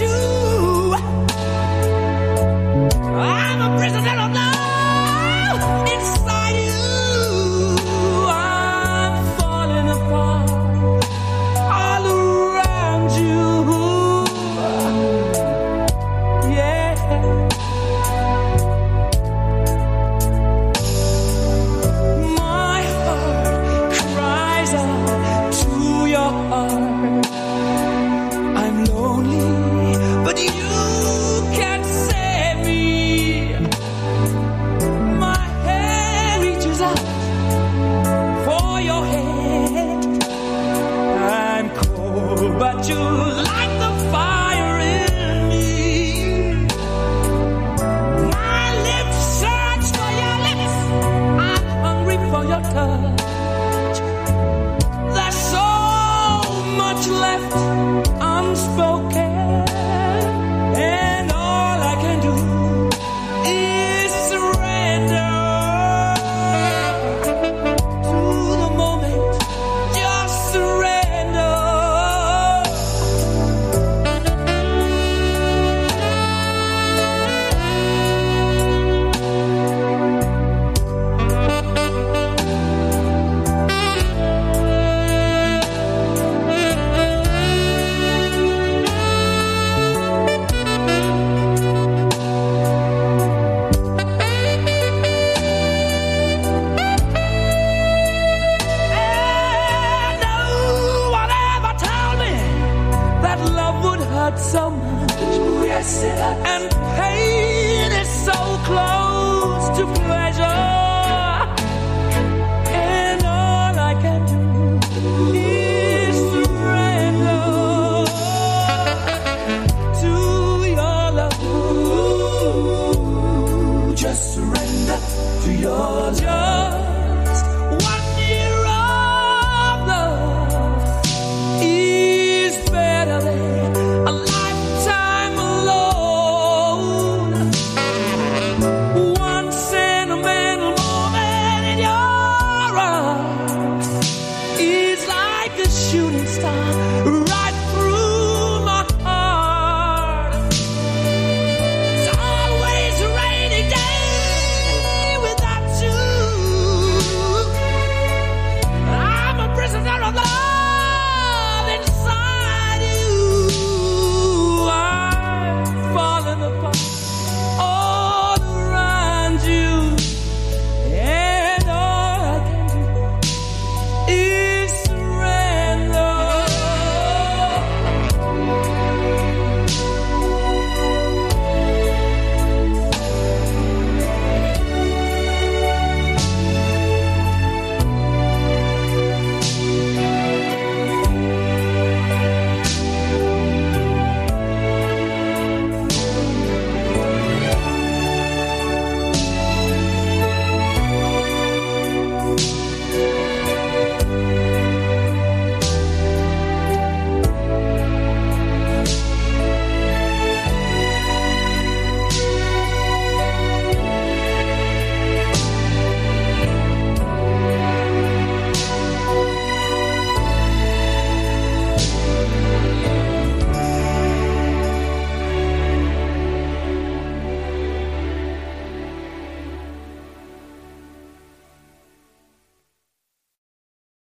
you. You light would hurt so much. yes, it hurts. And pain is so close to pleasure. And all I can do is surrender to your love. Just surrender to your Just one